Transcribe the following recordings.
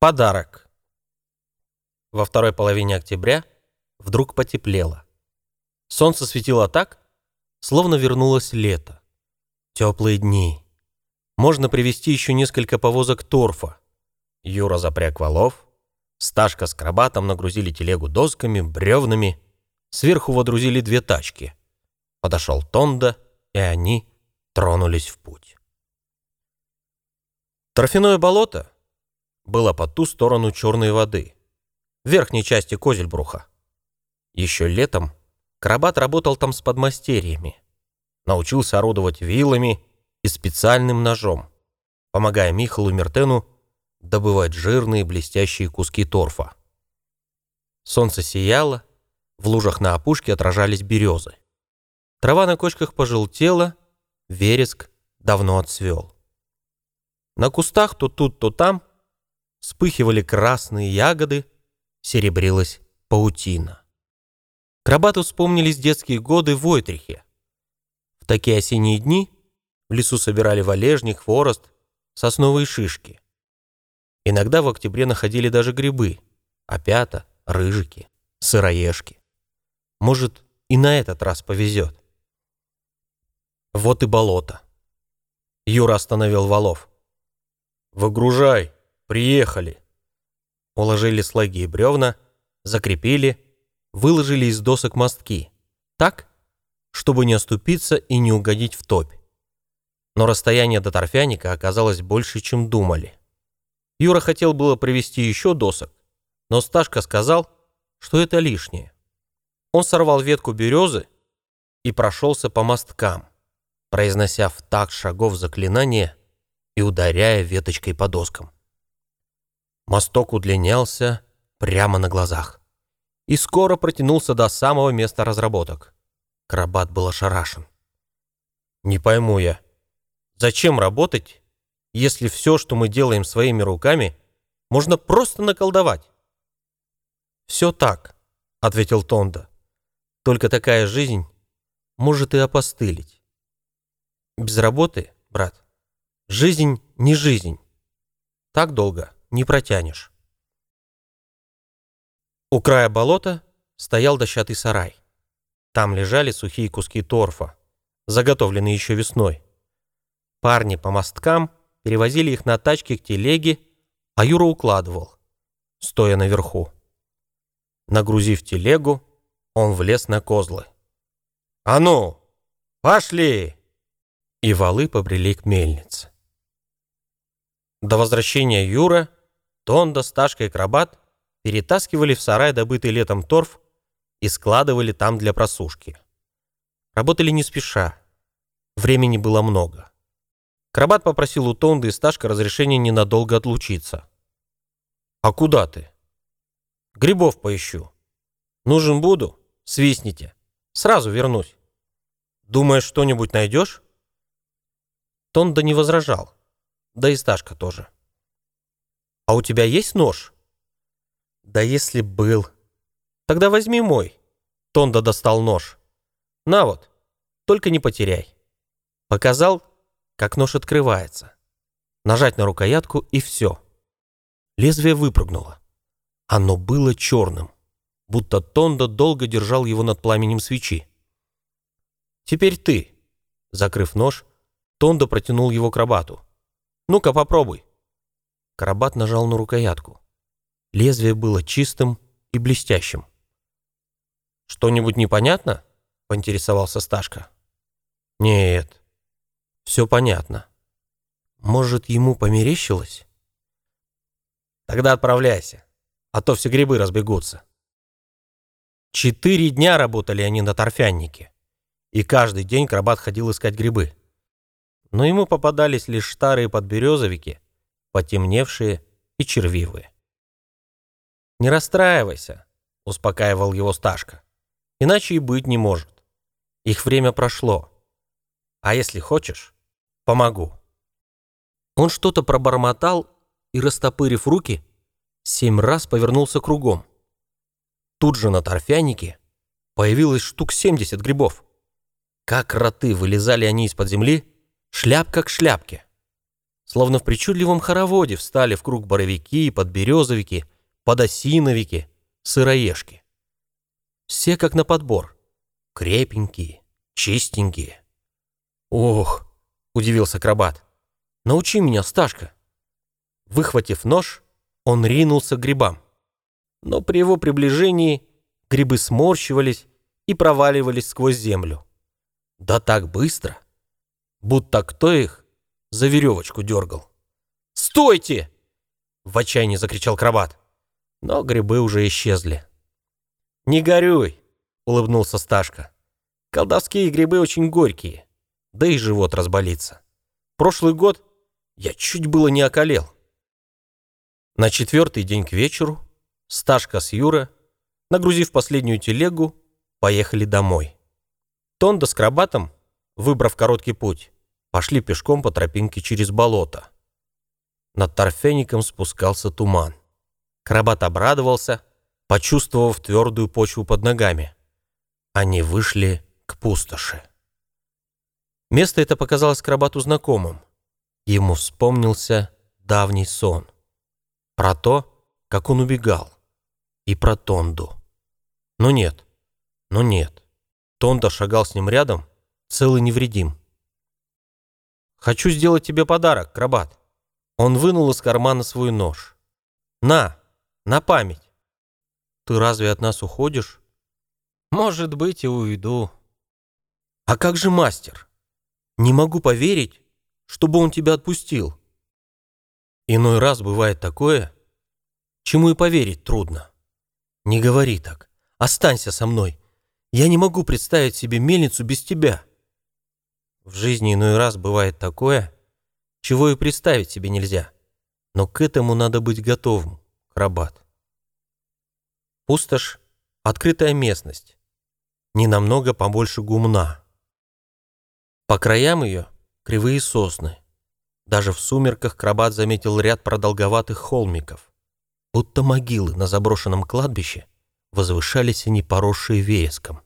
Подарок. Во второй половине октября вдруг потеплело. Солнце светило так, словно вернулось лето. Теплые дни. Можно привезти еще несколько повозок торфа. Юра запряг валов. Сташка с крабатом нагрузили телегу досками, бревнами. Сверху водрузили две тачки. Подошел Тонда, и они тронулись в путь. Торфяное болото было по ту сторону черной воды, в верхней части Козельбруха. Еще летом Крабат работал там с подмастерьями, научился орудовать вилами и специальным ножом, помогая Михалу Мертену добывать жирные блестящие куски торфа. Солнце сияло, в лужах на опушке отражались березы. Трава на кочках пожелтела, вереск давно отцвел. На кустах то тут, то там вспыхивали красные ягоды, серебрилась паутина. Крабату вспомнились детские годы в Ойтрихе. В такие осенние дни в лесу собирали валежник, хворост, сосновые шишки. Иногда в октябре находили даже грибы, опята, рыжики, сыроежки. Может, и на этот раз повезет. Вот и болото. Юра остановил валов. «Выгружай!» «Приехали!» Уложили слаги и бревна, закрепили, выложили из досок мостки. Так, чтобы не оступиться и не угодить в топь. Но расстояние до торфяника оказалось больше, чем думали. Юра хотел было привезти еще досок, но Сташка сказал, что это лишнее. Он сорвал ветку березы и прошелся по мосткам, произнося в так шагов заклинание и ударяя веточкой по доскам. Мосток удлинялся прямо на глазах и скоро протянулся до самого места разработок. Крабат был ошарашен. «Не пойму я, зачем работать, если все, что мы делаем своими руками, можно просто наколдовать?» «Все так», — ответил Тонда. «Только такая жизнь может и опостылить. Без работы, брат, жизнь не жизнь. Так долго не протянешь. У края болота стоял дощатый сарай. Там лежали сухие куски торфа, заготовленные еще весной. Парни по мосткам перевозили их на тачке к телеге, а Юра укладывал, стоя наверху. Нагрузив телегу, он влез на козлы. «А ну, пошли!» И валы побрели к мельнице. До возвращения Юра Тонда, Сташка и Крабат перетаскивали в сарай добытый летом торф и складывали там для просушки. Работали не спеша. Времени было много. Крабат попросил у Тонды и Сташка разрешения ненадолго отлучиться. «А куда ты?» «Грибов поищу. Нужен буду? Свистните. Сразу вернусь. Думаешь, что-нибудь найдешь?» Тонда не возражал. Да и Сташка тоже. «А у тебя есть нож?» «Да если был...» «Тогда возьми мой». Тонда достал нож. «На вот, только не потеряй». Показал, как нож открывается. Нажать на рукоятку и все. Лезвие выпрыгнуло. Оно было черным, будто Тонда долго держал его над пламенем свечи. «Теперь ты». Закрыв нож, Тонда протянул его к рабату. «Ну-ка, попробуй». Карабат нажал на рукоятку. Лезвие было чистым и блестящим. «Что-нибудь непонятно?» — поинтересовался Сташка. «Нет, все понятно. Может, ему померещилось?» «Тогда отправляйся, а то все грибы разбегутся». Четыре дня работали они на торфяннике, и каждый день Крабат ходил искать грибы. Но ему попадались лишь старые подберезовики — потемневшие и червивые. «Не расстраивайся», — успокаивал его Сташка. «Иначе и быть не может. Их время прошло. А если хочешь, помогу». Он что-то пробормотал и, растопырив руки, семь раз повернулся кругом. Тут же на торфянике появилось штук семьдесят грибов. Как роты вылезали они из-под земли, шляпка к шляпке. Словно в причудливом хороводе встали в круг боровики, подберезовики, подосиновики, сыроежки. Все как на подбор. Крепенькие, чистенькие. «Ох!» — удивился акробат. «Научи меня, Сташка!» Выхватив нож, он ринулся к грибам. Но при его приближении грибы сморщивались и проваливались сквозь землю. Да так быстро, будто кто их за веревочку дергал. «Стойте!» — в отчаянии закричал крабат. Но грибы уже исчезли. «Не горюй!» — улыбнулся Сташка. «Колдовские грибы очень горькие, да и живот разболится. Прошлый год я чуть было не околел». На четвертый день к вечеру Сташка с Юра, нагрузив последнюю телегу, поехали домой. Тонда с Крабатом, выбрав короткий путь, пошли пешком по тропинке через болото. Над торфяником спускался туман. Крабат обрадовался, почувствовав твердую почву под ногами. Они вышли к пустоши. Место это показалось Крабату знакомым. Ему вспомнился давний сон. Про то, как он убегал. И про Тонду. Но нет, но нет. Тонда шагал с ним рядом, целый невредим. «Хочу сделать тебе подарок, Крабат». Он вынул из кармана свой нож. «На, на память». «Ты разве от нас уходишь?» «Может быть, и уйду». «А как же мастер? Не могу поверить, чтобы он тебя отпустил». Иной раз бывает такое, чему и поверить трудно. Не говори так. Останься со мной. Я не могу представить себе мельницу без тебя. В жизни иной раз бывает такое, чего и представить себе нельзя. Но к этому надо быть готовым, крабат. Пустошь — открытая местность, не намного побольше гумна. По краям ее кривые сосны. Даже в сумерках крабат заметил ряд продолговатых холмиков, будто могилы на заброшенном кладбище возвышались они, поросшие вереском.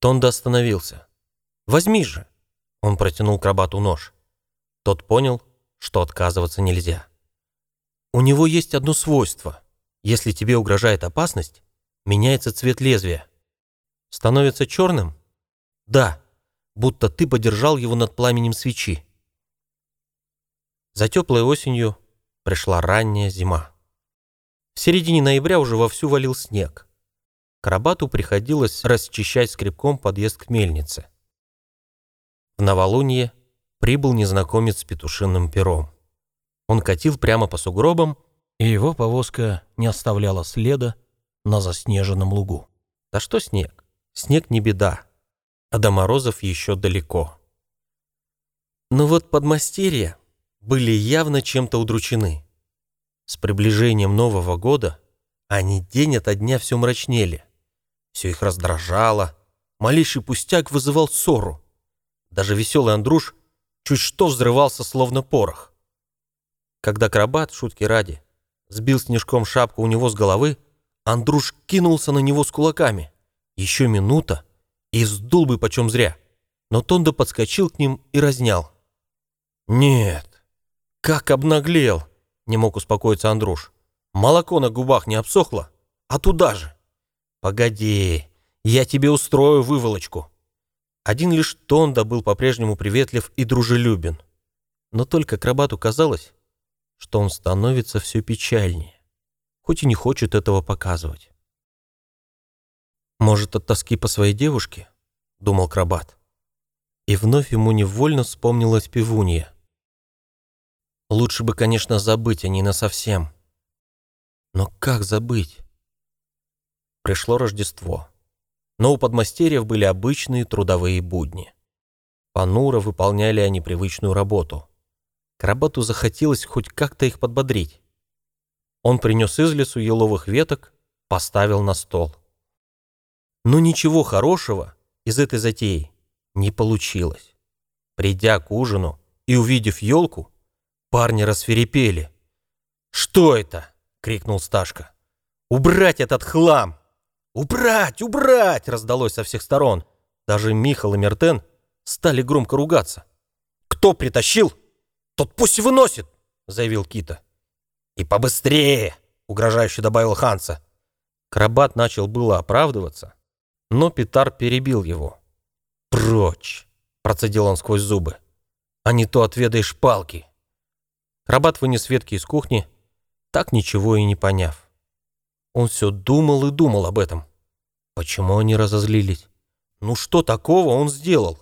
Тонда остановился. «Возьми же!» Он протянул крабату нож. Тот понял, что отказываться нельзя. «У него есть одно свойство. Если тебе угрожает опасность, меняется цвет лезвия. Становится черным? Да, будто ты подержал его над пламенем свечи. За теплой осенью пришла ранняя зима. В середине ноября уже вовсю валил снег. Карабату приходилось расчищать скребком подъезд к мельнице. В новолуние прибыл незнакомец с петушиным пером. Он катил прямо по сугробам, и его повозка не оставляла следа на заснеженном лугу. Да что снег? Снег не беда, а до морозов еще далеко. Но вот подмастерья были явно чем-то удручены. С приближением Нового года они день ото дня все мрачнели. Все их раздражало. Малейший пустяк вызывал ссору. Даже веселый Андруш чуть что взрывался, словно порох. Когда крабат, шутки ради, сбил снежком шапку у него с головы, Андруш кинулся на него с кулаками. Еще минута, и сдул бы почем зря. Но Тонда подскочил к ним и разнял. «Нет, как обнаглел!» Не мог успокоиться Андруш. Молоко на губах не обсохло, а туда же. Погоди, я тебе устрою выволочку. Один лишь Тонда был по-прежнему приветлив и дружелюбен. Но только Крабату казалось, что он становится все печальнее, хоть и не хочет этого показывать. «Может, от тоски по своей девушке?» — думал Крабат. И вновь ему невольно вспомнилась пивунья. Лучше бы, конечно, забыть о ней насовсем. Но как забыть? Пришло Рождество. Но у подмастерьев были обычные трудовые будни. Понуро выполняли они привычную работу. Карабату захотелось хоть как-то их подбодрить. Он принес из лесу еловых веток, поставил на стол. Но ничего хорошего из этой затеи не получилось. Придя к ужину и увидев елку, Парни рассверепели. «Что это?» — крикнул Сташка. «Убрать этот хлам!» «Убрать! Убрать!» — раздалось со всех сторон. Даже Михал и Мертен стали громко ругаться. «Кто притащил? тот пусть выносит!» — заявил Кита. «И побыстрее!» — угрожающе добавил Ханса. Крабат начал было оправдываться, но Питар перебил его. «Прочь!» — процедил он сквозь зубы. «А не то отведаешь палки!» Крабат вынес ветки из кухни, так ничего и не поняв. Он все думал и думал об этом. Почему они разозлились? Ну что такого он сделал?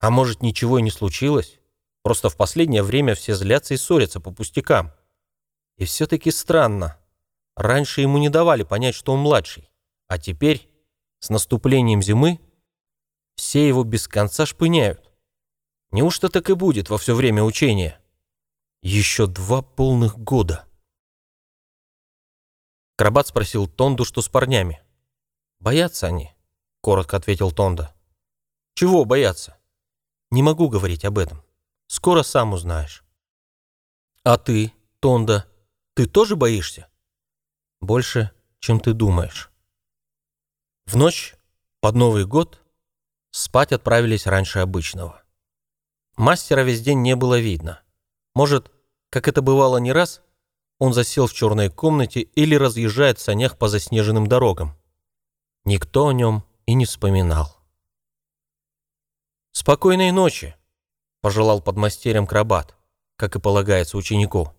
А может, ничего и не случилось? Просто в последнее время все злятся и ссорятся по пустякам. И все-таки странно. Раньше ему не давали понять, что он младший. А теперь, с наступлением зимы, все его без конца шпыняют. Неужто так и будет во все время учения? Еще два полных года. Крабат спросил Тонду, что с парнями. «Боятся они», — коротко ответил Тонда. «Чего бояться?» «Не могу говорить об этом. Скоро сам узнаешь». «А ты, Тонда, ты тоже боишься?» «Больше, чем ты думаешь». В ночь, под Новый год, спать отправились раньше обычного. Мастера весь день не было видно. Может, как это бывало не раз, он засел в черной комнате или разъезжает в санях по заснеженным дорогам. Никто о нем и не вспоминал. «Спокойной ночи!» – пожелал подмастерьем Крабат, как и полагается ученику.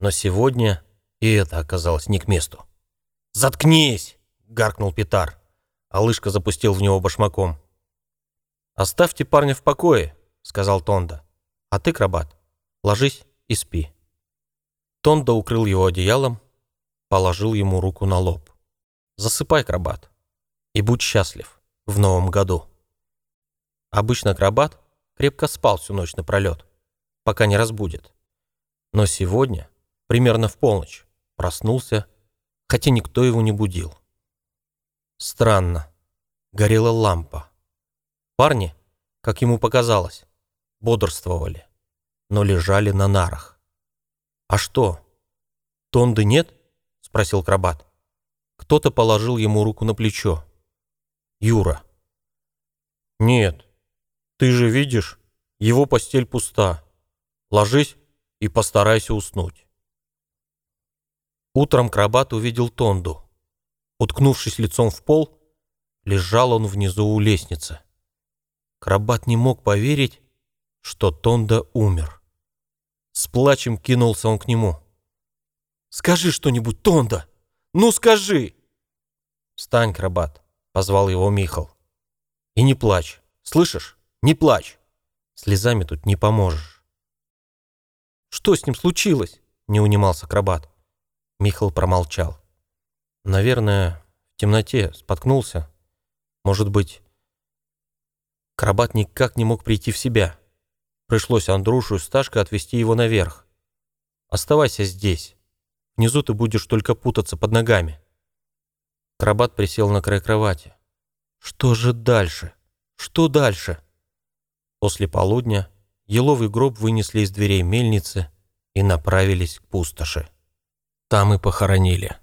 Но сегодня и это оказалось не к месту. «Заткнись!» — гаркнул Питар, а Лышка запустил в него башмаком. «Оставьте парня в покое», — сказал Тонда. «А ты, Крабат, ложись и спи». Тонда укрыл его одеялом, положил ему руку на лоб. «Засыпай, Крабат, и будь счастлив в новом году». Обычно Крабат крепко спал всю ночь напролет, пока не разбудит. Но сегодня примерно в полночь, проснулся, хотя никто его не будил. Странно. Горела лампа. Парни, как ему показалось, бодрствовали, но лежали на нарах. «А что? Тонды нет?» — спросил Крабат. Кто-то положил ему руку на плечо. «Юра». «Нет, ты же видишь, его постель пуста. Ложись и постарайся уснуть». Утром Крабат увидел Тонду. Уткнувшись лицом в пол, лежал он внизу у лестницы. Крабат не мог поверить, что Тонда умер. С плачем кинулся он к нему. «Скажи что-нибудь, Тонда! Ну скажи!» «Встань, Крабат!» — позвал его Михал. «И не плачь, слышишь? Не плачь! Слезами тут не поможешь». «Что с ним случилось?» — не унимался Крабат. Михал промолчал. Наверное, в темноте споткнулся. Может быть, Карабат никак не мог прийти в себя. Пришлось Андрушу и Сташка отвезти его наверх. «Оставайся здесь. Внизу ты будешь только путаться под ногами». Карабат присел на край кровати. «Что же дальше? Что дальше?» После полудня еловый гроб вынесли из дверей мельницы и направились к пустоши. Там и похоронили.